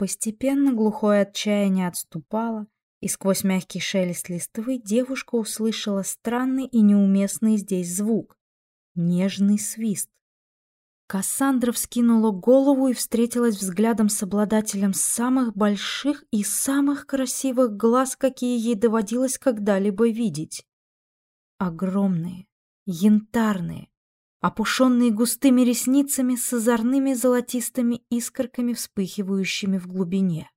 Постепенно глухое отчаяние отступало, и сквозь мягкий шелест листвы девушка услышала странный и неуместный здесь звук — нежный свист. Кассандра вскинула голову и встретилась взглядом с обладателем самых больших и самых красивых глаз, какие ей доводилось когда-либо видеть. Огромные, янтарные, опушенные густыми ресницами с озорными золотистыми искорками, вспыхивающими в глубине.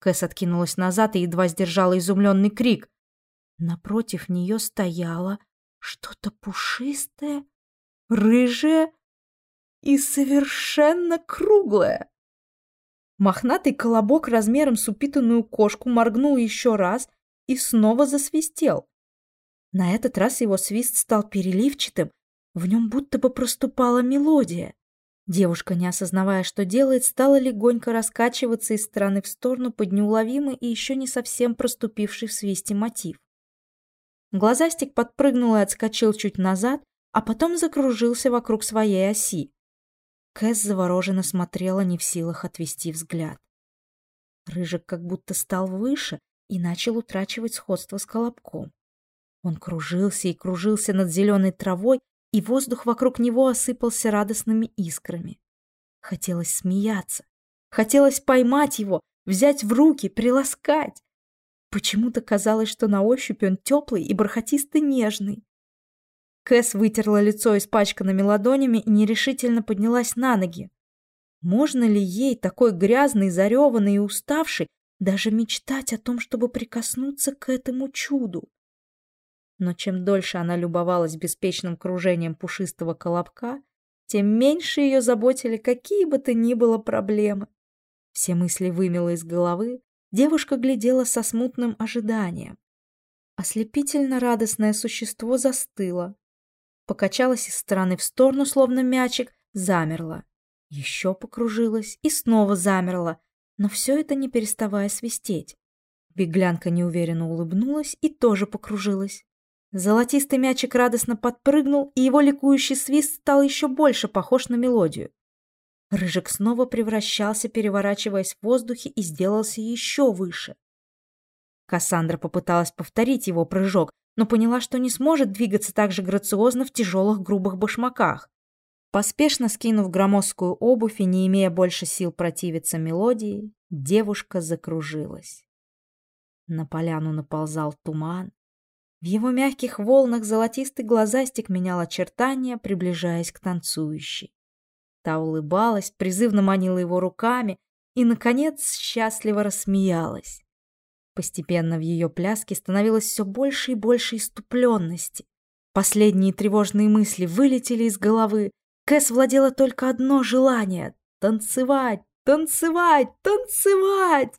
Кэс откинулась назад и едва сдержала изумленный крик. Напротив нее стояло что-то пушистое, рыжее, и совершенно круглая. Мохнатый колобок размером с упитанную кошку моргнул еще раз и снова засвистел. На этот раз его свист стал переливчатым, в нем будто бы проступала мелодия. Девушка, не осознавая, что делает, стала легонько раскачиваться из стороны в сторону под неуловимый и еще не совсем проступивший в свисте мотив. Глазастик подпрыгнул и отскочил чуть назад, а потом закружился вокруг своей оси. Кэс завороженно смотрела, не в силах отвести взгляд. Рыжик как будто стал выше и начал утрачивать сходство с колобком. Он кружился и кружился над зеленой травой, и воздух вокруг него осыпался радостными искрами. Хотелось смеяться, хотелось поймать его, взять в руки, приласкать. Почему-то казалось, что на ощупь он теплый и бархатисто-нежный. Кэс вытерла лицо испачканными ладонями и нерешительно поднялась на ноги. Можно ли ей, такой грязной, зареванной и уставшей, даже мечтать о том, чтобы прикоснуться к этому чуду? Но чем дольше она любовалась беспечным кружением пушистого колобка, тем меньше ее заботили какие бы то ни было проблемы. Все мысли вымела из головы, девушка глядела со смутным ожиданием. Ослепительно радостное существо застыло, покачалась из стороны в сторону, словно мячик, замерла. Еще покружилась и снова замерла, но все это не переставая свистеть. Беглянка неуверенно улыбнулась и тоже покружилась. Золотистый мячик радостно подпрыгнул, и его ликующий свист стал еще больше похож на мелодию. Рыжик снова превращался, переворачиваясь в воздухе, и сделался еще выше. Кассандра попыталась повторить его прыжок, но поняла, что не сможет двигаться так же грациозно в тяжелых грубых башмаках. Поспешно скинув громоздкую обувь и не имея больше сил противиться мелодии, девушка закружилась. На поляну наползал туман. В его мягких волнах золотистый глазастик менял очертания, приближаясь к танцующей. Та улыбалась, призывно манила его руками и, наконец, счастливо рассмеялась. Постепенно в ее пляске становилось все больше и больше иступленности. Последние тревожные мысли вылетели из головы. Кэс владела только одно желание — танцевать, танцевать, танцевать!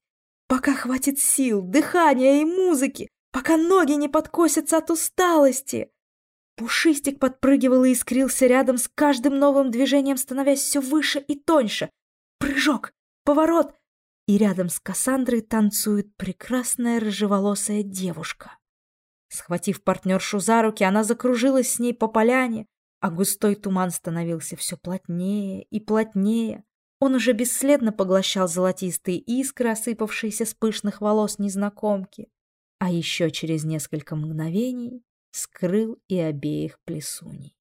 Пока хватит сил, дыхания и музыки, пока ноги не подкосятся от усталости. Пушистик подпрыгивал и искрился рядом с каждым новым движением, становясь все выше и тоньше. Прыжок, поворот, и рядом с Кассандрой танцует прекрасная рыжеволосая девушка. Схватив партнершу за руки, она закружилась с ней по поляне, а густой туман становился все плотнее и плотнее. Он уже бесследно поглощал золотистые искры, осыпавшиеся с пышных волос незнакомки, а еще через несколько мгновений скрыл и обеих плесуней.